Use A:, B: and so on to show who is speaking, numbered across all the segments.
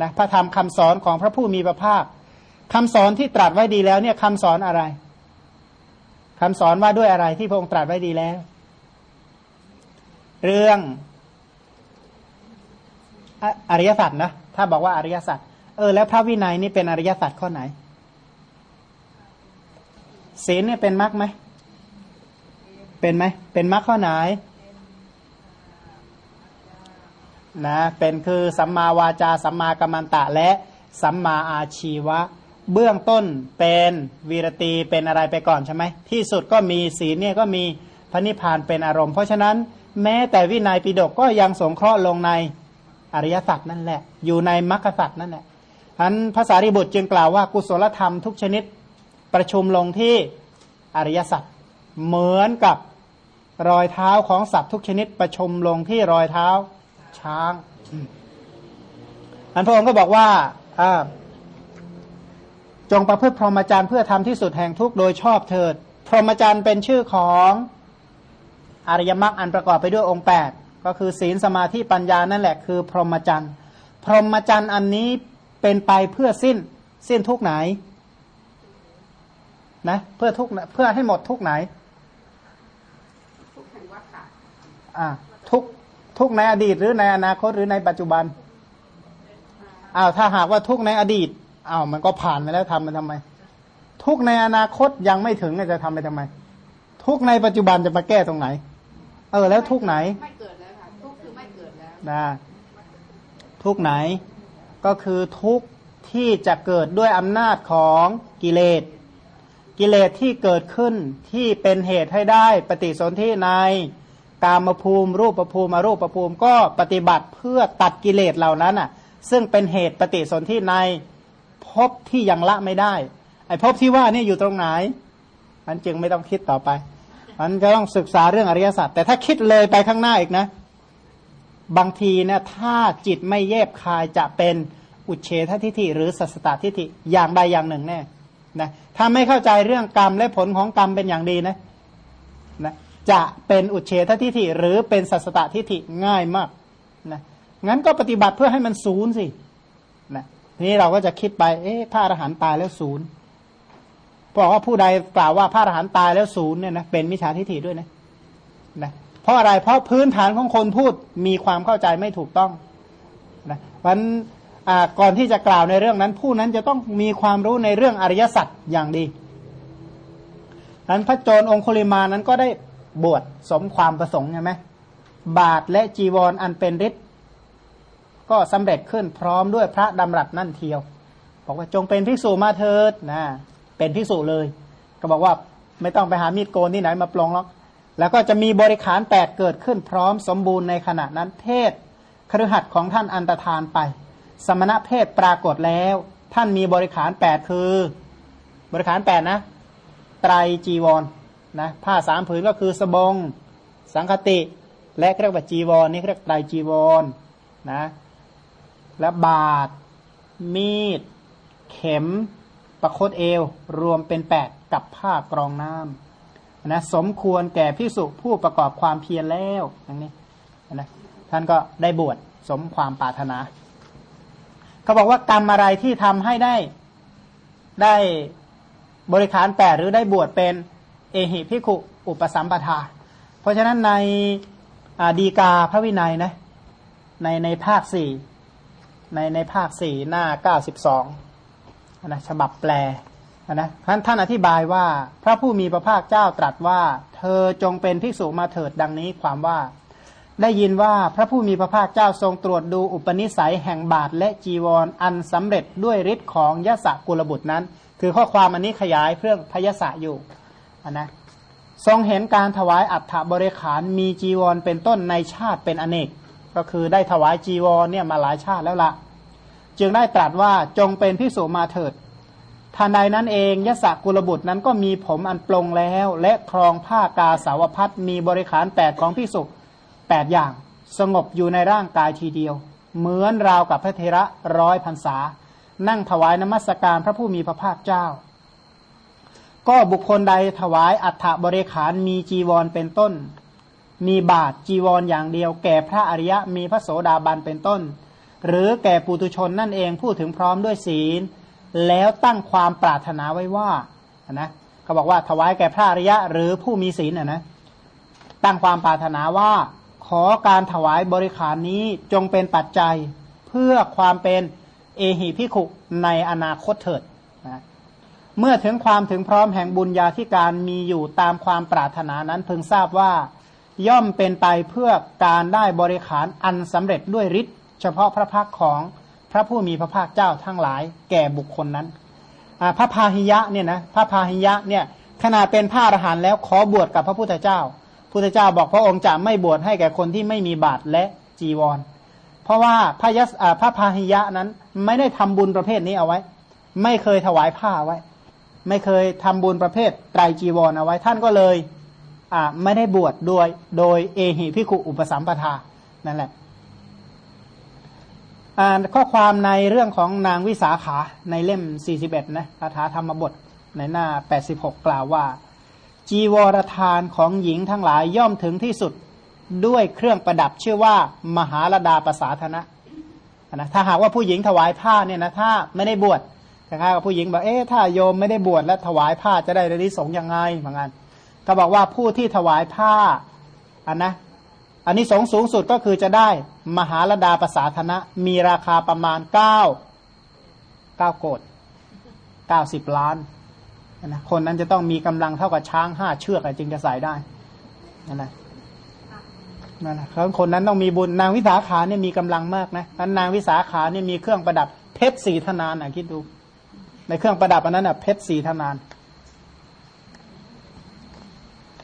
A: นะพระธรรมคำสอนของพระผู้มีพระภาคคำสอนที่ตรัสไว้ดีแล้วเนี่ยคำสอนอะไรคำสอนว่าด้วยอะไรที่พระองค์ตรัสไว้ดีแล้ว เรื่องอริยสัจนะถ้าบอกว่าอริยสัจเออแล้วพระวินัยนี่เป็นอริยสัจข้อไหนศีลเนี่ยเป็นมรรคไหมเป็นไหมเป็นมรรคข้อไหน นะเป็นคือสัมมาวาจาสัมมากัมมันตะและสัมมาอาชีวะ เบื้องต้นเป็นวีรตีเป็นอะไรไปก่อนใช่ไหมที่สุดก็มีศีลเนี่ยก็มีพระนิพพานเป็นอารมณ์ เพราะฉะนั้นแม้แต่วินัยปิฎกก็ยังสงเคราะห์ลงในอริยสัจนั่นแหละ อยู่ในมรรคสัจนั่นแหละอันภาษาริบุตรจึงกล่าวว่ากุศลธรรมทุกชนิดประชุมลงที่อริยสัจเหมือนกับรอยเท้าของสัตว์ทุกชนิดประชุมลงที่รอยเท้า ช้างอันพระองค์ก็บอกว่าจงประพฤติพรหมจรรย์เพื่อทำที่สุดแห่งทุกโดยชอบเถิด พรหมจรรย์เป็นชื่อของอริยมรรคอันประกอบไปด้วยองค์แปดก็คือศีลสมาธิปัญญานั่นแหละคือ พรหมจรรย์พรหมจรรย์อันนี้เป็นไปเพื่อสิ้นสิ้นทุกไหนนะเพื่อทุกเพื่อให้หมดทุกไหนอ่าทุก ทุกในอดีตหรือในอนาคตหรือในปัจจุบันอ้าวถ้าหากว่าทุกในอดีตอ้าวมันก็ผ่านไปแล้วทำมันทำไม ทุกในอนาคตยังไม่ถึงจะทำไปทำไม ทุกในปัจจุบันจะมาแก้ตรงไหน เออ แล้วทุกไหนไม่เกิดแล้วค่ะทุกคือไม่เกิดแล้วนะทุกไหนก็คือทุกที่จะเกิดด้วยอำนาจของกิเลสกิเลสที่เกิดขึ้นที่เป็นเหตุให้ได้ปฏิสนธิใน กามภูมิ รูปภูมิอรูปภูมิก็ปฏิบัติเพื่อตัดกิเลสเหล่านั้นอะ ซึ่งเป็นเหตุปฏิสนธิในภพที่ยังละไม่ได้ ไอ้ภพที่ว่านี่อยู่ตรงไหน มันจึงไม่ต้องคิดต่อไป มันก็ต้องศึกษาเรื่องอริยสัจแต่ถ้าคิดเลยไปข้างหน้าอีกนะ บางทีเนี่ยถ้าจิตไม่แยบคายจะเป็นอุเฉททิฏฐิหรือสัสตตทิฏฐิอย่างใดอย่างหนึ่งแน่นะถ้าไม่เข้าใจเรื่องกรรมและผลของกรรมเป็นอย่างดีนะนะ จะเป็นอุเฉททิฏฐิหรือเป็นสัสตทิฏฐิง่ายมากนะงั้นก็ปฏิบัติเพื่อให้มันศูนย์สินะทีนี้เราก็จะคิดไป เอ๊ะพระอรหันต์ตายแล้วศูนย์บอกว่าผู้ใดกล่าวว่าพระอรหันต์ตายแล้วศูนย์เนี่ยนะเป็นมิจฉาทิฏฐิด้วยนะนะเพราะอะไรเพราะพื้นฐานของคนพูดมีความเข้าใจไม่ถูกต้องนะเพราะก่อนที่จะกล่าวในเรื่องนั้น ผู้นั้นจะต้องมีความรู้ในเรื่องอริยสัจอย่างดีนั้นพระโจรองคุลิมานั้นก็ได้ บวชสมความประสงค์ใช่ไหมบาทและจีวรออันเป็นฤทธิ์ก็สำเร็จขึ้นพร้อมด้วยพระดำรัสนั่นเทียว บอกว่าจงเป็นภิกษุมาเถิดนะเป็นภิกษุเลย ก็บอกว่าไม่ต้องไปหามีดโกนที่ไหนมาปลงหรอกแล้วก็จะมีบริขารแปดเกิดขึ้นพร้อมสมบูรณ์ในขณะนั้นเทศครือขัดของท่านอันตรธานไป สมณะเพศปรากฏแล้ว ท่านมีบริขารแปดคือ บริขารแปดนะ ไตรจีวร นะผ้าสามผืนก็คือสบง สังคติ และเรียกว่าจีวรนี่เรียกไตรจีวรนะและบาท มีด เข็ม ประคตเอว รวมเป็นแปดกับผ้ากรองน้ำนะสมควรแก่พิสุผู้ประกอบความเพียรแล้วอย่างนี้นะท่านก็ได้บวชสมความปรารถนาเขาบอกว่ากรรมอะไรที่ทำให้ได้ได้บริขารแปดหรือได้บวชเป็น เอหิพิขุอุปสัมปทา เพราะฉะนั้นในดีกาพระวินัยนะในในภาคสี่ในในภาคสี่หน้าเก้าสิบสองนะฉบับแปลนะท่านท่านอธิบายว่าพระผู้มีพระภาคเจ้าตรัสว่า เธอจงเป็นภิกษุมาเถิดดังนี้ความว่า ได้ยินว่าพระผู้มีพระภาคเจ้าทรงตรวจดูอุปนิสัยแห่งบาทและจีวรออันสำเร็จด้วยฤทธิ์ของยศกุลบุตรนั้น คือข้อความอันนี้ขยายเรื่องพยศอยู่ นนะทรงเห็นการถวายอัฐบริขารมีจีวรเป็นต้นในชาติเป็นอเนก ก็คือได้ถวายจีวรเนี่ยมาหลายชาติแล้วละจึงได้ตรัสว่าจงเป็นพิสูมาเถิดทันใดนั้นเองยศกุลบุตรนั้นก็มีผมอันปลงแล้ว และครองผ้ากาสาวพัดมีบริขารแปดของพิสุแปดอย่าง สงบอยู่ในร่างกายทีเดียว เหมือนราวกับพระเทระร้อยพรรษา นั่งถวายนมัสการพระผู้มีพระภาคเจ้า ก็บุคคลใดถวายอัฐบริขารมีจีวรเป็นต้น มีบาทจีวรออย่างเดียว แก่พระอริยะมีพระโสดาบันเป็นต้น หรือแก่ปุตุชนนั่นเองพูดถึงพร้อมด้วยศีล แล้วตั้งความปรารถนาไว้ว่านะเขาบอกว่าถวายแก่พระอริยะหรือผู้มีศีลนะนะตั้งความปรารถนาว่า ขอการถวายบริขารนี้จงเป็นปัจจัย เพื่อความเป็นเอหิพิขุในอนาคตเถิด เมื่อถึงความถึงพร้อมแห่งบุญญาธิการมีอยู่ตามความปรารถนานั้นเพึงทราบว่า ย่อมเป็นไปเพื่อการได้บริขารอันสำเร็จด้วยฤทธิ์เฉพาะพระพักของพระผู้มีพระภาคเจ้าทั้งหลายแก่บุคคลนั้นพระพาหิยะเนี่ยนะพระพาหิยะเนี่ยขนาดเป็นพระอรหันต์แล้วขอบวชกับพระพุทธเจ้าพุทธเจ้าบอกพระองค์จะไม่บวชให้แก่คนที่ไม่มีบาตรและจีวร เพราะว่าพระยศพระพาหิยะนั้นไม่ได้ทำบุญประเภทนี้เอาไว้ ไม่เคยถวายผ้าไว้ ไม่เคยทำบุญประเภทไตรจีวรเอาไว้ท่านก็เลยไม่ได้บวชโดยโดยเอหิพิคุอุปสัมปทานั่นแหละอ่านข้อความในเรื่องของนางวิสาขาในเล่ม 41 นะคาถาธรรมบทในหน้า 86 กล่าวว่า จีวรทานของหญิงทั้งหลายย่อมถึงที่สุดด้วยเครื่องประดับชื่อว่า มหาลดาประสาธนะนะ ถ้าหากว่าผู้หญิงถวายผ้าเนี่ยนะถ้าไม่ได้บวช คล้ายๆกับผู้หญิงบอกเอ๊ะถ้าโยมไม่ได้บวชแล้วถวายผ้าจะได้ระดิสงยังไงเหมือนกันก็บอกว่าผู้ที่ถวายผ้าอันนะอันนี้สงสูงสุดก็คือจะได้มหาลดาประสาธนะ มีราคาประมาณเก้าเก้าโกดเก้าสิบล้านนะคนนั้นจะต้องมีกำลังเท่ากับช้างห้าเชือกจึงจะใส่ได้นั่นแหละนั่นแหละคนนั้นต้องมีบุญนางวิสาขาเนี่ยมีกำลังมากนะนางวิสาขาเนี่ยมีเครื่องประดับเพชรสีธนานอะคิดดู ในเครื่องประดับอันนั้นอะเพชรสีธนาน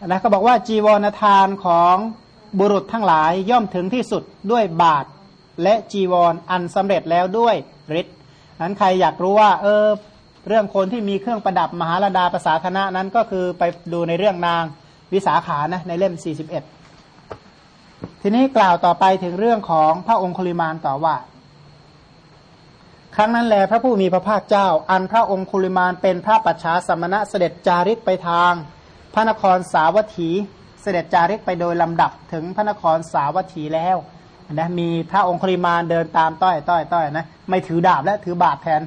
A: นะก็บอกว่าจีวรทานของบุรุษทั้งหลายย่อมถึงที่สุดด้วยบาท และจีวรออันสำเร็จแล้วด้วยฤทธิ์นั้นใครอยากรู้ว่า เออ เรื่องคนที่มีเครื่องประดับมหาลดาภาษาธนะนั้นก็คือไปดูในเรื่องนางวิสาขานะในเล่ม 41 ทีนี้กล่าวต่อไปถึงเรื่องของพระองคุลิมานต่อว่า ครั้งนั้นแลพระผู้มีพระภาคเจ้า อันพระองคุลิมานเป็นพระปัจฉาสมณะเสด็จจาริกไปทาง พระนครสาวัตถี เสด็จจาริกไปโดยลำดับถึงพระนครสาวัตถีแล้วนะมีพระองคุริมานเดินตามต้อยต้อยต้อยนะไม่ถือดาบและถือบาทแทน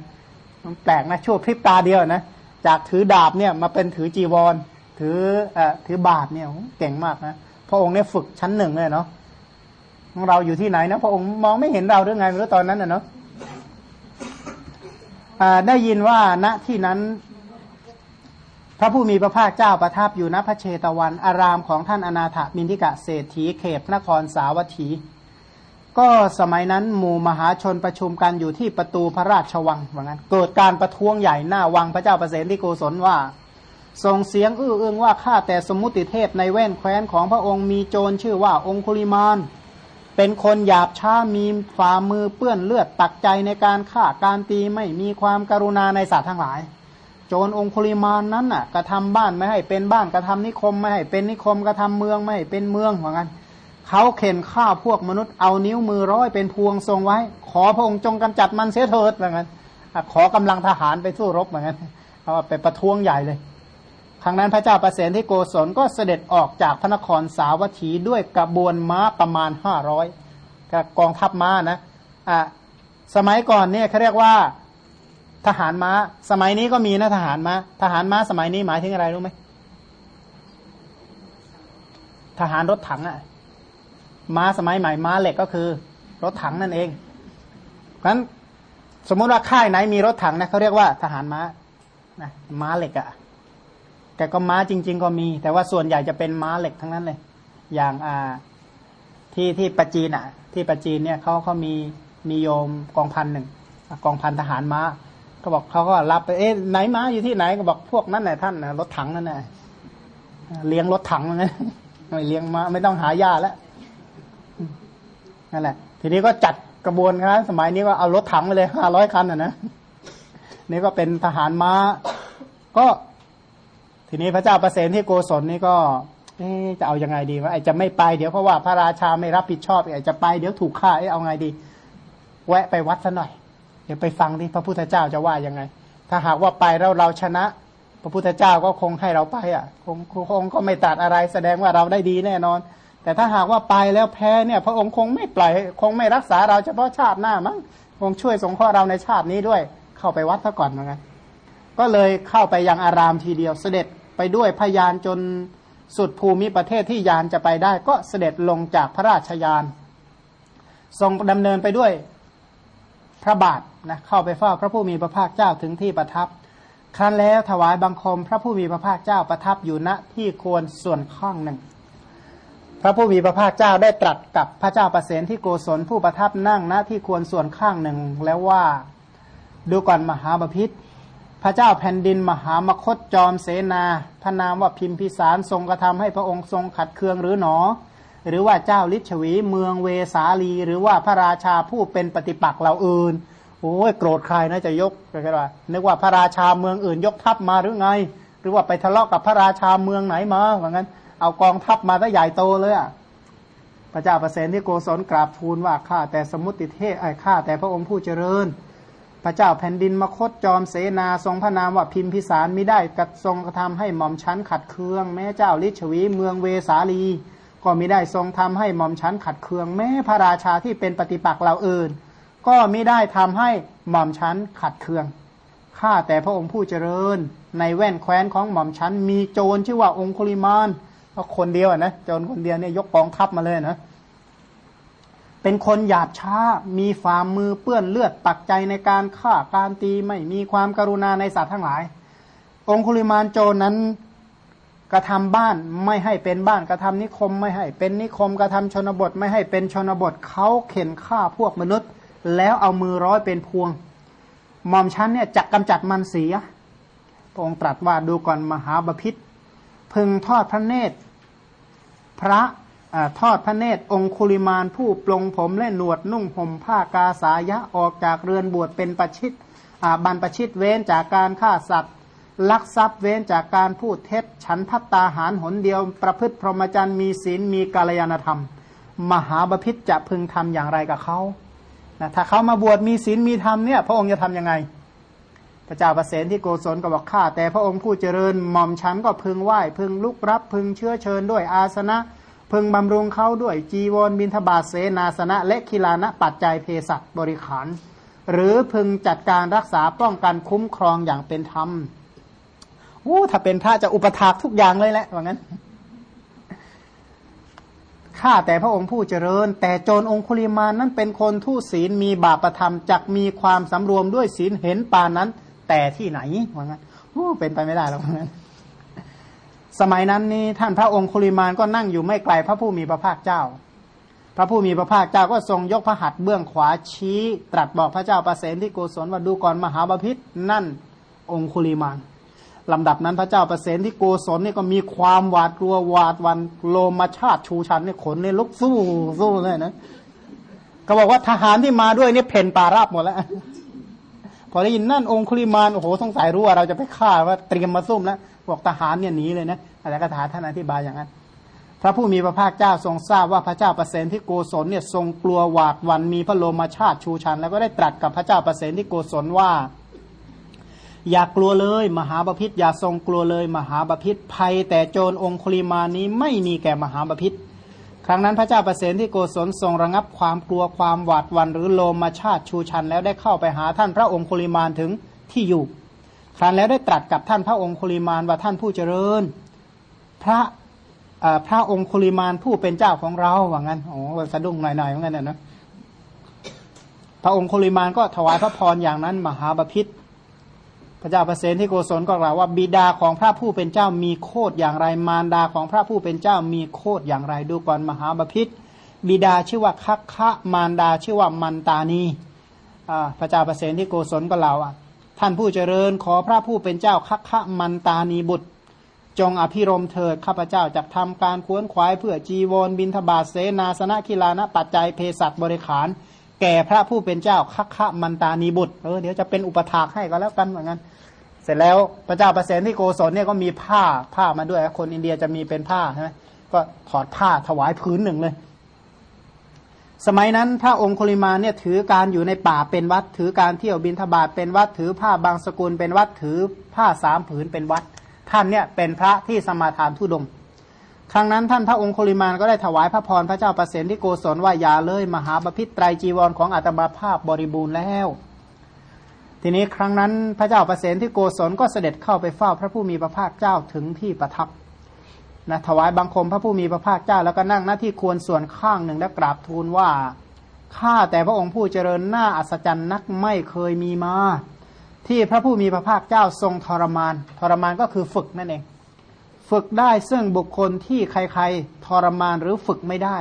A: มันแปลกนะชั่วพริบตาเดียวนะจากถือดาบเนี่ยมาเป็นถือจีวร ถือเอ่อถือบาทเนี่ยเก่งมากนะพระองค์เนี่ยฝึกชั้นหนึ่งเลยเนาะเราอยู่ที่ไหนนะพระองค์มองไม่เห็นเราหรือไงไม่รู้ตอนนั้นนะเนาะ ได้ยินว่าณที่นั้น พระผู้มีพระภาคเจ้าประทับอยู่ณพระเชตวัน อารามของท่านอนาถมินทิกะเศรษฐีเขตนครสาวัตถี ก็สมัยนั้นหมู่มหาชนประชุมกันอยู่ที่ประตูพระราชวังว่างั้นเกิดการประท้วงใหญ่หน้าวังพระเจ้าประเสนที่โกศลว่าส่งเสียงอื้ออึงว่าข้าแต่สมมุติเทพในแว่นแคว้นของพระองค์มีโจรชื่อว่าองคุลิมาน เป็นคนหยาบช้ามีฝ่ามือเปื้อนเลือดตักใจในการฆ่าการตีไม่มีความกรุณาในสัตว์ทั้งหลาย โจรองคุลิมานนั้นน่ะกระทาบ้านไม่ให้เป็นบ้านกระทานิคมไม่ให้เป็นนิคมกระทาเมืองไม่ให้เป็นเมืองเหมือนกันเขาเข็นฆ่าพวกมนุษย์เอานิ้วมือร้อยเป็นพวงทรงไว้ ขอพระองค์จงกำจัดมันเสียเถิดเหมือนกันขอกำลังทหารไปสู้รบเหมือนกันเขาไปประท้วงใหญ่เลย ครั้งนั้นพระเจ้าประเสนที่โกศลก็เสด็จออกจากพระนครสาวัตถีด้วยกระบวนม้าประมาณห้าร้อยกองทัพม้านะอะสมัยก่อนเนี่ยเขาเรียกว่าทหารม้า สมัยนี้ก็มีนะทหารม้า ทหารม้าสมัยนี้หมายถึงอะไรรู้ไหมทหารรถถังอะม้าสมัยใหม่ม้าเหล็กก็คือ รถถังนั่นเองเพราะฉะนั้นสมมุติว่าค่ายไหนมีรถถังนะเขาเรียกว่าทหารม้านะม้าเหล็กอะ แต่ก็ม้าจริง ๆ ก็มี แต่ว่าส่วนใหญ่จะเป็นม้าเหล็กทั้งนั้นเลย อย่างอ่าที่ที่ปจีนอะ ที่ปจีนเนี่ยเขาเขามีมีโยมกองพันหนึ่งกองพันทหารม้าก็บอกเขาก็รับไปเอ๊ะไหนม้าอยู่ที่ไหนก็บอกพวกนั้นแหละท่านนะรถถังนั่นแหละเลี้ยงรถถังนะไม่เลี้ยงม้าไม่ต้องหายาแล้วนั่นแหละ ทีนี้ก็จัดกระบวนการสมัยนี้ก็เอารถถังไปเลยห้าร้อยคันอะนะนี่ก็เป็นทหารม้า ก็ ทีนี้พระเจ้าประเสนที่โกศลนี่ก็เอ๊จะเอาอยัางไงดีวะไอจะไม่ไปเดี๋ยวเพราะว่าพระราชาไม่รับผิดชอบไอจะไปเดี๋ยวถูกฆ่าไอเอาไงดี แวะไปวัดซะหน่อย เดี๋ยวไปฟังที่พระพุทธเจ้าจะว่ายังไง ถ้าหากว่าไปแล้วเราชนะ พระพุทธเจ้าก็คงให้เราไปอะคงคงก็ไม่ตัดอะไรแสดงว่าเราได้ดีแน่นอน แต่ถ้าหากว่าไปแล้วแพ้เนี่ย พระองค์คงไม่ปล่อยคงไม่รักษาเราเฉพาะชาติหน้ามั้งคงช่วยสงเคราะห์เราในชาตินี้ด้วย เข้าไปวัดซะก่อนเหมือนกันก็เลยเข้าไปยังอารามทีเดียวเสด็จ ไปด้วยพยานจนสุดภูมิประเทศที่ยานจะไปได้ ก็เสด็จลงจากพระราชยาน ทรงดำเนินไปด้วยพระบาทนะเข้าไปเฝ้าพระผู้มีพระภาคเจ้าถึงที่ประทับ ครั้นแล้วถวายบังคม พระผู้มีพระภาคเจ้าประทับอยู่ณที่ควรส่วนข้างหนึ่ง พระผู้มีพระภาคเจ้าได้ตรัสกับพระเจ้าประเสนที่โกศลผู้ประทับนั่งณที่ควรส่วนข้างหนึ่งแล้วว่าดูก่อนมหาบพิษ พระเจ้าแผ่นดินมหามคตจอมเสนาพระนามว่าพิมพิสารทรงกระทำให้พระองค์ทรงขัดเคืองหรือหนอ หรือว่าเจ้าลิชวีเมืองเวสาลี หรือว่าพระราชาผู้เป็นปฏิปักษ์เราอื่นโอ้ยโกรธใครนะจะยกกันว่านึกว่าพระราชาเมืองอื่นยกทัพมาหรือไง หรือว่าไปทะเลาะกับพระราชาเมืองไหนมาเหมือนกันเอากองทัพมาตั้งใหญ่โตเลยอะพระเจ้าประเสนที่โกศลกราบทูลว่าข้าแต่สมุติเทพไอ้ข้าแต่พระองค์ผู้เจริญ พระเจ้าแผ่นดินมคตจอมเสนาทรงพระนามว่าพิมพิสารไม่ได้กระทรงกระทำให้หม่อมชั้นขัดเคือง แม้เจ้าลิชวีเมืองเวสาลี ก็ม่ได้ทรงทำให้หม่อมชั้นขัดเคือง แม้พระราชาที่เป็นปฏิปักษ์เราอื่น ก็ม่ได้ทำให้หม่อมชั้นขัดเคืองข้าแต่พระองค์ผู้เจริญ ในแว่นแคว้นของหม่อมชั้นมีโจรชื่อว่าองคุลิมานก็คนเดียวนะโจรคนเดียวเนี่ยยกกองทัพมาเลยนะ เป็นคนหยาบช้า มีฝ่ามือเปื้อนเลือดปักใจในการฆ่าการตีไม่มีความกรุณาในสัตว์ทั้งหลาย องคุลิมานโจรนั้นกระทำบ้านไม่ให้เป็นบ้านกระทำนิคมไม่ให้เป็นนิคมกระทำชนบทไม่ให้เป็นชนบทเขาเข็นฆ่าพวกมนุษย์ แล้วเอามือร้อยเป็นพวงหม่อมชั้นเนี่ยจะกกำจัดมันเสียพระองค์ตรัสว่าดูก่อนมหาบพิษพึงทอดพระเนตร พระ ทอดพระเนตรองคุลิมานผู้ปลงผมและหนวดนุ่งห่มผ้ากาสายะออกจากเรือนบวชเป็นประชิตบันประชิตเว้นจากการฆ่าสัตว์ ลักทรัพย์เว้นจากการพูดเท็จ ฉันพัตตาหารหนเดียว ประพฤติพรหมจรรย์มีศีลมีกาลยานธรรม มหาบพิษจะพึงทำอย่างไรกับเขานะถ้าเขามาบวชมีศีลมีธรรมเนี่ยพระองค์จะทํำยังไง พระเจ้าประเสนที่โกศลก็บอกข้าแต่พระองค์ผู้เจริญหม่อมฉันก็พึงไหว้พึงลุกรับพึงเชื้อเชิญด้วยอาสนะ พึงบำรุงเขาด้วยจีวรบินทบาทเสนาสนะ และคิลานะปัจจัยเภสัชบริขาร หรือพึงจัดการรักษาป้องกันคุ้มครองอย่างเป็นธรรมโอ้ถ้าเป็นพระจะอุปถากทุกอย่างเลยแหละว่างั้นข้าแต่พระองค์ผู้เจริญ แต่โจรองคุลิมานั้นเป็นคนทุศีลมีบาปประธรรมจักมีความสำรวมด้วยศีลเห็นปานนั้น แต่ที่ไหนว่างั้นโอ้เป็นไปไม่ได้หรอกว่างั้น สมัยนั้นนี่ท่านพระองค์คุลิมานก็นั่งอยู่ไม่ไกลพระผู้มีพระภาคเจ้า พระผู้มีพระภาคเจ้าก็ทรงยกพระหัตถ์เบื้องขวาชี้ ตรัสบอกพระเจ้าประเสนที่โกศลว่าดูก่อนมหาบาพิษนั่นองคุลิมานลำดับนั้นพระเจ้าประเสนที่โกศลนี่ก็มีความหวาดกลัวหวาดวันโลมาชาติชูชันเนี่ยขนเนี่ยลุกสู้สู้เลยนะเขาบอกว่าทหารที่มาด้วยเนี่ยเพ่นปาราบหมดแล้วพอได้ยินนั่นองคุลิมานโอ้โหสงสัยรู้ว่าเราจะไปฆ่าว่าเตรียมมาซุ่มแล้ว บอกทหารเนี่ยหนีเลยนะอะไรก็ถาท่านอธิบายอย่างนั้น พระผู้มีพระภาคเจ้าทรงทราบว่าพระเจ้าประเสนที่โกศลเนี่ยทรงกลัวหวาดวันมีพระโลมาชาติชูชัน แล้วก็ได้ตรัสกับพระเจ้าประเสนที่โกศลว่า อย่ากกลัวเลย มหาบพิษอย่าทรงกลัวเลย มหาบพิษภัย แต่โจรองคุลิมานี้ไม่มีแก่มหาบพิษครั้งนั้นพระเจ้าประเสนที่โกศลทรงระงับความกลัวความหวาดวันหรือโลมาชาติชูชัน แล้วได้เข้าไปหาท่านพระองคุลิมานถึงที่อยู่ ครั้นแล้วได้ตรัสกับท่านพระองค์คุลิมานว่าท่านผู้เจริญ พระพระองค์คุลิมานผู้เป็นเจ้าของเราว่างั้นโอ้สะดุ้งหน่อยๆเหมือนกันนะพระองค์คุลิมานก็ถวายพระพรอย่างนั้น มหาบพิษพระเจ้าประเสนที่โกศลก็กล่าวว่าบิดาของพระผู้เป็นเจ้ามีโคดอย่างไร มารดาของพระผู้เป็นเจ้ามีโคดอย่างไรดูก่อนมหาบพิษบิดาชื่อว่าคักคะมารดาชื่อว่ามันตานีพระเจ้าประเสนที่โกศลก็เล่าอะ ท่านผู้เจริญขอพระผู้เป็นเจ้าคัคคะมันตานีบุตร จงอภิรมเถิดข้าพเจ้าจะทำการควนขวายเพื่อจีวรบินทบาทเสนาสนะกีฬานะปัจจัยเภสัชบริขาร แก่พระผู้เป็นเจ้าคัคคะมันตานีบุตรเออเดี๋ยวจะเป็นอุปถากให้ก็แล้วกันเหมือนกันเสร็จแล้วพระเจ้าประเสนที่โกศลเนี่ยก็มีผ้าผ้ามาด้วยคนอินเดียจะมีเป็นผ้าใช่ไหมก็ถอดผ้าถวายพื้นหนึ่งเลย สมัยนั้นพระองค์คุลิมาเนี่ยถือการอยู่ในป่าเป็นวัด ถือการเที่ยวบินทบาทเป็นวัดถือผ้าบางสกุลเป็นวัดถือผ้าสามผืนเป็นวัด ท่านเนี่ยเป็นพระที่สมาทานทุดง ครั้งนั้นท่านพระองค์โคลิมานก็ได้ถวายพระพรพระเจ้าประเสนที่โกศลว่ายาเลยมหาบพิตรไตรจีวรของอัตมาภาพบริบูรณ์แล้ว ทีนี้ครั้งนั้นพระเจ้าประเสนที่โกศลก็เสด็จเข้าไปเฝ้าพระผู้มีพระภาคเจ้าถึงที่ประทับ นะถวายบังคมพระผู้มีพระภาคเจ้าแล้วก็นั่งหน้าที่ควรส่วนข้างหนึ่งและกราบทูลว่าข้าแต่พระองค์ผู้เจริญหน้าอัศจรรย์นักไม่เคยมีมา ที่พระผู้มีพระภาคเจ้าทรงทรมาน ทรมานก็คือฝึกนั่นเอง ฝึกได้ซึ่งบุคคลที่ใครๆ ทรมานหรือฝึกไม่ได้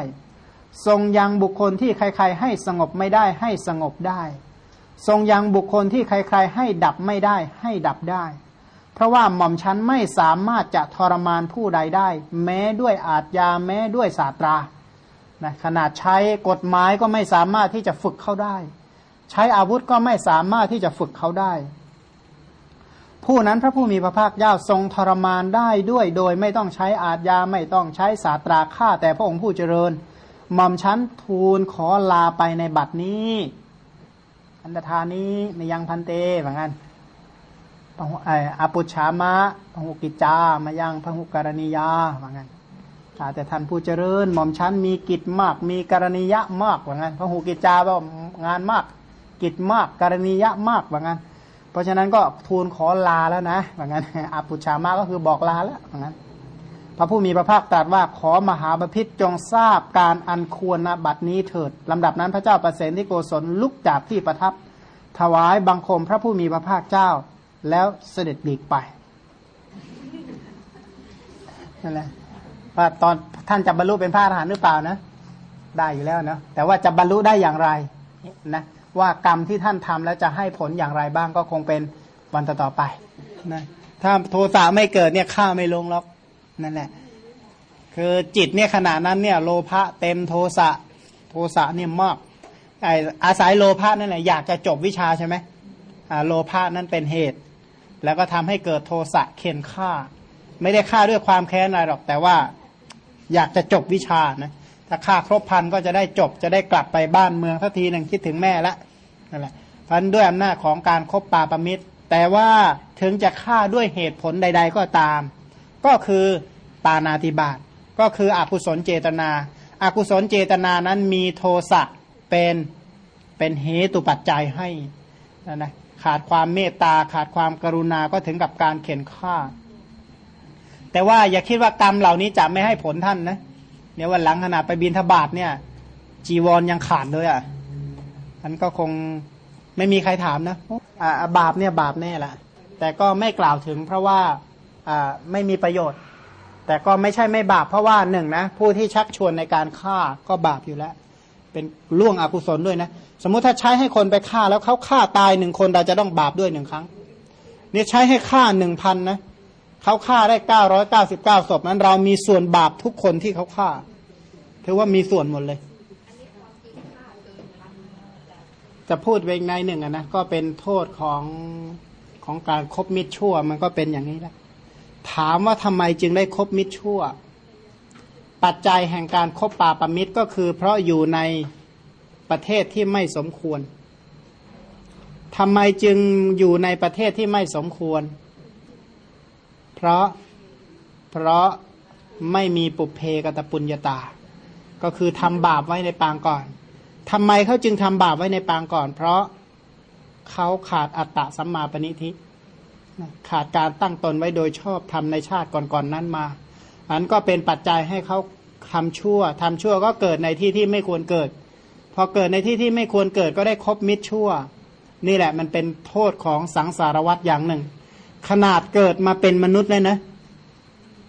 A: ทรงยังบุคคลที่ใครๆ ให้สงบไม่ได้ให้สงบได้ ทรงยังบุคคลที่ใครๆ ให้ดับไม่ได้ให้ดับได้ ราะว่าหม่อมชั้นไม่สามารถจะทรมานผู้ใดได้ แม้ด้วยอาทยาแม้ด้วยศาสตรานะขนาดใช้กฎหมายก็ไม่สามารถที่จะฝึกเขาได้ ใช้อาวุธก็ไม่สามารถที่จะฝึกเขาได้ ผู้นั้นพระผู้มีพระภาคเจ้าทรงทรมานได้ด้วยโดยไม่ต้องใช้อาทยาไม่ต้องใช้ศาสตราฆ่าแต่พระองค์ผู้เจริญหม่อมชั้นทูลขอลาไปในบัดนี้ อันตธานี้ไม่ยังพันเตเหมือนกัน อาปุชามะพหุกิจจามายังพหุการณียาเหมือนกันแต่ท่านผู้เจริญ หม่อมชั้นมีกิจมาก มีกรณียะมากว่างั้นพระหูกิจจาว่างานมาก กิจมากกรณียะมากว่างั้น เพราะฉะนั้นก็ทูลขอลาแล้วนะว่างั้นอาปุชามาก็คือบอกลาแล้วว่างั้นพระผู้มีพระภาคตรัสว่าขอมหาบพิษจงทราบการอันควรนะบัดนี้เถิดลำดับนั้นพระเจ้าประเสนที่โกศลลุกจากที่ประทับ ถวายบังคมพระผู้มีพระภาคเจ้า แล้วเสด็จหลีกไปนั่นแหละว่าตอนท่านจะบรรลุเป็นพระอรหันต์หรือเปล่านะ ได้อยู่แล้วนะแต่ว่าจะบรรลุได้อย่างไรนะว่ากรรมที่ท่านทำแล้วจะให้ผลอย่างไรบ้างก็คงเป็นวันต่อไปนะถ้าโทสะไม่เกิดเนี่ยฆ่าไม่ลงหรอกนั่นแหละ คือจิตเนี่ยขณะนั้นเนี่ย โลภะเต็มโทสะโทสะเนี่ยมากไออาศัยโลภะนั่นแหละอยากจะจบวิชาใช่ไหมอ่าโลภะนั่นเป็นเหตุ แล้วก็ทำให้เกิดโทสะเข็นฆ่า ไม่ได้ฆ่าด้วยความแค้นอะไรหรอก แต่ว่าอยากจะจบวิชานะถ้าฆ่าครบพันก็จะได้จบจะได้กลับไปบ้านเมืองทันทีหนึ่งคิดถึงแม่ละนั่นแหละพันด้วยอำนาจของการครบปาประมิตร แต่ว่าถึงจะฆ่าด้วยเหตุผลใด ๆ ก็ตาม ก็คือปานาติบาตก็คืออกุศลเจตนาอากุศลเจตนานั้นมีโทสะเป็นเป็นเหตุปัจจัยให้นะนะ ขาดความเมตตาขาดความกรุณาก็ถึงกับการเข็นฆ่า แต่ว่าอย่าคิดว่ากรรมเหล่านี้จะไม่ให้ผลท่านนะเนี่ยวันหลังขนาดไปบินทบาทเนี่ย จีวรยังขาดเลยอะอันก็คงไม่มีใครถามนะอ่าบาปเนี่ยบาปแน่ละแต่ก็ไม่กล่าวถึงเพราะว่าอ่าไม่มีประโยชน์ แต่ก็ไม่ใช่ไม่บาปเพราะว่าหนึ่งนะผู้ที่ชักชวนในการฆ่าก็บาปอยู่แล้ว เป็นล่วงอกุศลด้วยนะ สมมุติถ้าใช้ให้คนไปฆ่าแล้วเขาฆ่าตายหนึ่งคนเราจะต้องบาปด้วยหนึ่งครั้งเนี่ยใช้ให้ฆ่าหนึ่งพันนะเขาฆ่าได้เก้าร้อยเก้าสิบเก้าศพนั้น เรามีส่วนบาปทุกคนที่เขาฆ่าถือว่ามีส่วนหมดเลย จะพูดเวงในหนึ่งนะก็เป็นโทษของของการครบมิตรชั่ว มันก็เป็นอย่างนี้แหละถามว่าทำไมจึงได้คบมิตรชั่ว ปัจจัยแห่งการครบป่าปมิตรก็คือ เพราะอยู่ในประเทศที่ไม่สมควรทำไมจึงอยู่ในประเทศที่ไม่สมควร เพราะเพราะไม่มีปุเพกตปุญญาตา ก็คือทำบาปไว้ในปางก่อนทำไมเขาจึงทำบาปไว้ในปางก่อน เพราะเขาขาดอัตตะสัมมาปณิธิขาดการตั้งตนไว้โดยชอบทำในชาติก่อนๆนนั้นมา อันก็เป็นปัจจัยให้เขาทำชั่วทำชั่วก็เกิดในที่ที่ไม่ควรเกิด พอเกิดในที่ที่ไม่ควรเกิดก็ได้คบมิตรชั่ว นี่แหละมันเป็นโทษของสังสารวัตรอย่างหนึ่ง ขนาดเกิดมาเป็นมนุษย์เลยนะ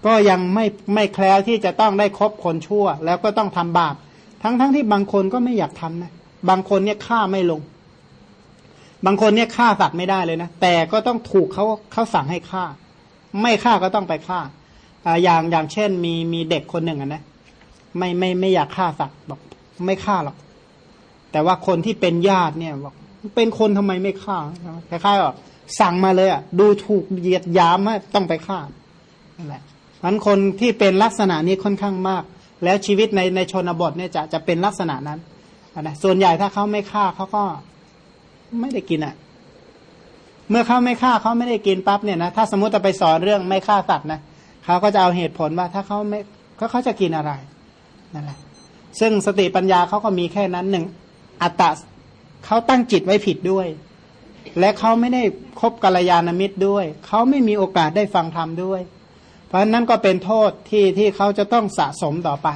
A: ก็ยังไม่ไม่แคล้วที่จะต้องได้คบคนชั่ว แล้วก็ต้องทำบาป ทั้งทั้งที่บางคนก็ไม่อยากทำนะ บางคนเนี่ยฆ่าไม่ลง บางคนเนี่ยฆ่าสัตว์ไม่ได้เลยนะ แต่ก็ต้องถูกเขาเขาสั่งให้ฆ่า ไม่ฆ่าก็ต้องไปฆ่า อย่างอย่างเช่น มีมีเด็กคนหนึ่งนะไม่ไม่ไม่อยากฆ่าสัตว์บอก ไม่ฆ่าหรอก แต่ว่าคนที่เป็นญาติเนี่ยบอกเป็นคนทำไมไม่ฆ่าคล้ายๆว่าสั่งมาเลยอะดูถูกเหยียดยามว่าต้องไปฆ่านั่นแหละมันคนที่เป็นลักษณะนี้ค่อนข้างมาก แล้วชีวิตในในชนบทเนี่ยจะจะเป็นลักษณะนั้นนะส่วนใหญ่ถ้าเขาไม่ฆ่าเขาก็ไม่ได้กินอะ เมื่อเขาไม่ฆ่าเขาไม่ได้กินปั๊บเนี่ยนะถ้าสมมติจะไปสอนเรื่องไม่ฆ่าสัตว์นะเขาก็จะเอาเหตุผลว่าถ้าเขาไม่ก็เขาจะกินอะไรนั่นแหละซึ่งสติปัญญาเขาก็มีแค่นั้นหนึ่งอัตตะเขาตั้งจิตไว้ผิดด้วย และเขาไม่ได้คบกัลยาณมิตรด้วย เขาไม่มีโอกาสได้ฟังธรรมด้วย เพราะนั้นก็เป็นโทษที่ที่เขาจะต้องสะสมต่อไป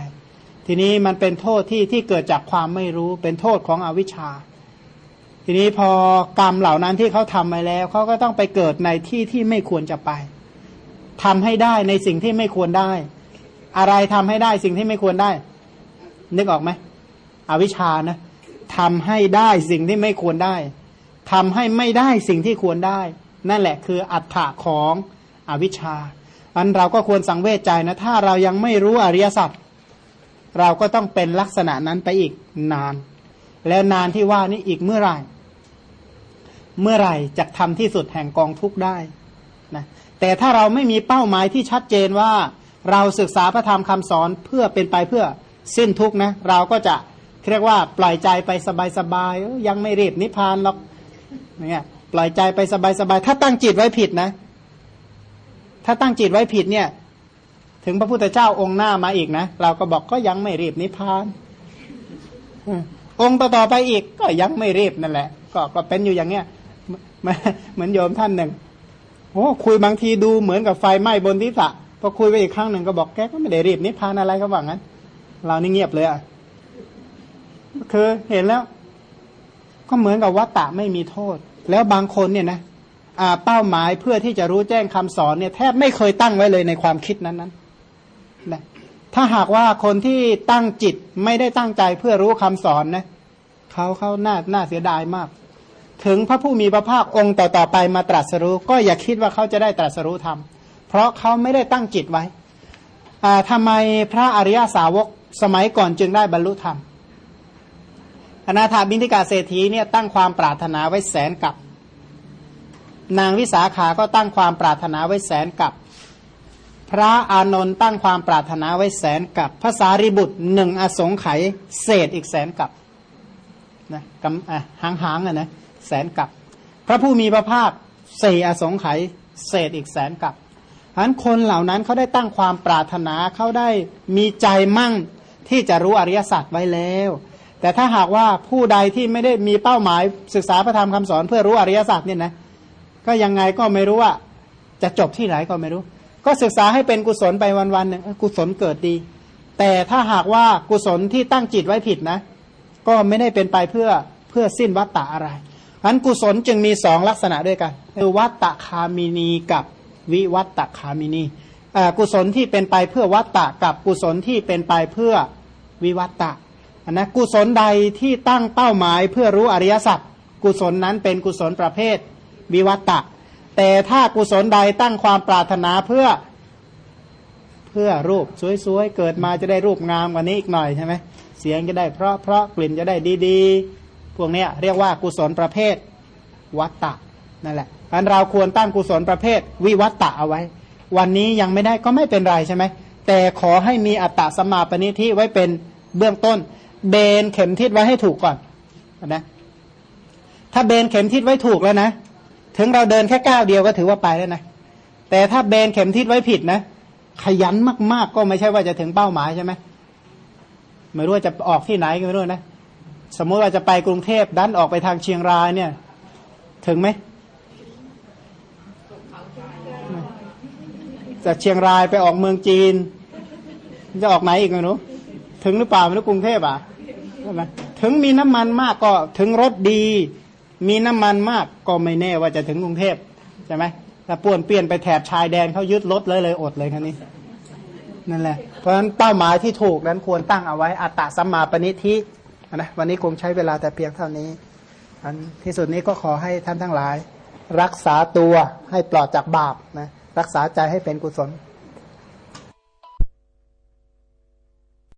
A: ทีนี้มันเป็นโทษที่ที่เกิดจากความไม่รู้เป็นโทษของอวิชชา ทีนี้พอกรรมเหล่านั้นที่เขาทำไปแล้วเขาก็ต้องไปเกิดในที่ที่ไม่ควรจะไป ทำให้ได้ในสิ่งที่ไม่ควรได้ อะไรทำให้ได้สิ่งที่ไม่ควรได้ นึกออกไหมอวิชชานะทำให้ได้สิ่งที่ไม่ควรได้ทำให้ไม่ได้สิ่งที่ควรได้ นั่นแหละคืออัฏฐะของอวิชชาอันเราก็ควรสังเวชใจนะ ถ้าเรายังไม่รู้อริยสัจเราก็ต้องเป็นลักษณะนั้นไปอีกนาน แล้วนานที่ว่านี้อีกเมื่อไหร่ เมื่อไหร่จะทำที่สุดแห่งกองทุกข์ได้นะ แต่ถ้าเราไม่มีเป้าหมายที่ชัดเจนว่า เราศึกษาพระธรรมคำสอนเพื่อเป็นไปเพื่อสิ้นทุกข์นะเราก็จะเรียกว่าปล่อยใจไปสบายๆยังไม่รีบนิพพานหรอกเนี่ยปล่อยใจไปสบายๆถ้าตั้งจิตไว้ผิดนะ ถ้าตั้งจิตไว้ผิดเนี่ย ถึงพระพุทธเจ้าองค์หน้ามาอีกนะ เราก็บอกก็ยังไม่รีบนิพพานองค์ต่อๆไปอีกก็ยังไม่รีบนั่นแหละ ก็ก็เป็นอยู่อย่างเงี้ยเหมือนโยมท่านหนึ่ง โอ้คุยบางทีดูเหมือนกับไฟไหม้บนทิศะพอคุยไปอีกครั้งหนึ่งก็บอกแกก็ไม่ได้รีบนิพพานอะไรก็ว่างั้น เรานี่เงียบเลยอะคือเห็นแล้ว ก็เหมือนกับวัตตะไม่มีโทษ แล้วบางคนเนี่ยนะเป้าหมายเพื่อที่จะรู้แจ้งคำสอนเนี่ยแทบไม่เคยตั้งไว้เลยในความคิดนั้นนั้นนะถ้าหากว่าคนที่ตั้งจิตไม่ได้ตั้งใจเพื่อรู้คำสอนนะเขาเขาหน้าหน้าเสียดายมาก ถึงพระผู้มีพระภาคองค์ต่อๆไปมาตรัสรู้ ก็อย่าคิดว่าเขาจะได้ตรัสรู้ธรรม เพราะเขาไม่ได้ตั้งจิตไว้ทำไมพระอริยาสาวกสมัยก่อนจึงได้บรรลุธรรมอนาถาบินทิกาเศรษฐีเนี่ยตั้งความปรารถนาไว้แสนกับ นางวิสาขาก็ตั้งความปรารถนาไว้แสนกับ พระอานนท์ตั้งความปรารถนาไว้แสนกับภาษาริบุตรหนึ่งอสงไขยเศษอีกแสนกับนะกำอะหางหางอะนะ แสนกับ พระผู้มีพระภาคเสี่อสงไขยเศษอีกแสนกับฉะนั้นคนเหล่านั้นเขาได้ตั้งความปรารถนาเขาได้มีใจมั่งที่จะรู้อริยสัจไว้แล้ว แต่ถ้าหากว่าผู้ใดที่ไม่ได้มีเป้าหมายศึกษาพระธรรมคำสอนเพื่อรู้อริยสัจเนี่ยนะก็ยังไงก็ไม่รู้ว่าจะจบที่ไหนก็ไม่รู้ ก็ศึกษาให้เป็นกุศลไปวันๆหนึ่งกุศลเกิดดี แต่ถ้าหากว่ากุศลที่ตั้งจิตไว้ผิดนะ ก็ไม่ได้เป็นไปเพื่อเพื่อสิ้นวัตตะอะไร อันกุศลจึงมีสองลักษณะด้วยกันคือวัตตะคามินีกับวิวัตตะคามินีกุศลที่เป็นไปเพื่อวัตตะกับกุศลที่เป็นไปเพื่อวิวัตตะนะกุศลใดที่ตั้งเป้าหมายเพื่อรู้อริยสัจกุศลนั้นเป็นกุศลประเภทวิวัตตะ แต่ถ้ากุศลใดตั้งความปรารถนาเพื่อเพื่อรูปสวยๆเกิดมาจะได้รูปงามกว่านี้อีกหน่อยใช่ไหมเสียงจะได้เพราะเพราะกลิ่นจะได้ดีๆ พวกนี้เรียกว่ากุศลประเภทวัตตะนั่นแหละอันเราควรตั้งกุศลประเภทวิวัตตะเอาไว้ วันนี้ยังไม่ได้ก็ไม่เป็นไรใช่ไหมแต่ขอให้มีอัตตะสมาปณิทิไว้เป็นเบื้องต้น เบนเข็มทิศไว้ให้ถูกก่อนนะถ้าเบนเข็มทิศไว้ถูกแล้วนะถึงเราเดินแค่ก้าวเดียวก็ถือว่าไปแล้วนะแต่ถ้าเบนเข็มทิศไว้ผิดนะ ขยันมากๆก็ไม่ใช่ว่าจะถึงเป้าหมายใช่ไหมไม่รู้ว่าจะออกที่ไหนก็ไม่รู้นะ สมมติว่าจะไปกรุงเทพดันออกไปทางเชียงรายเนี่ย ถึงไหมจากเชียงรายไปออกเมืองจีน จะออกไหนอีกไม่รู้ถึงหรือเปล่าไม่รู้กรุงเทพอะใช่ไหมถึงมีน้ำมันมากก็ถึงรถดี มีน้ำมันมากก็ไม่แน่ว่าจะถึงกรุงเทพใช่ไหมถ้าป่วนเปลี่ยนไปแถบชายแดนเขายึดรถเลยเลยอดเลยคันนี้นั่นแหละ เพราะฉะนั้นเป้าหมายที่ถูกนั้นควรตั้งเอาไว้อัตตสัมมาปณิทิ นะวันนี้คงใช้เวลาแต่เพียงเท่านี้ อันที่สุดนี้ก็ขอให้ท่านทั้งหลาย รักษาตัวให้ปลอดจากบาปนะรักษาใจให้เป็นกุศล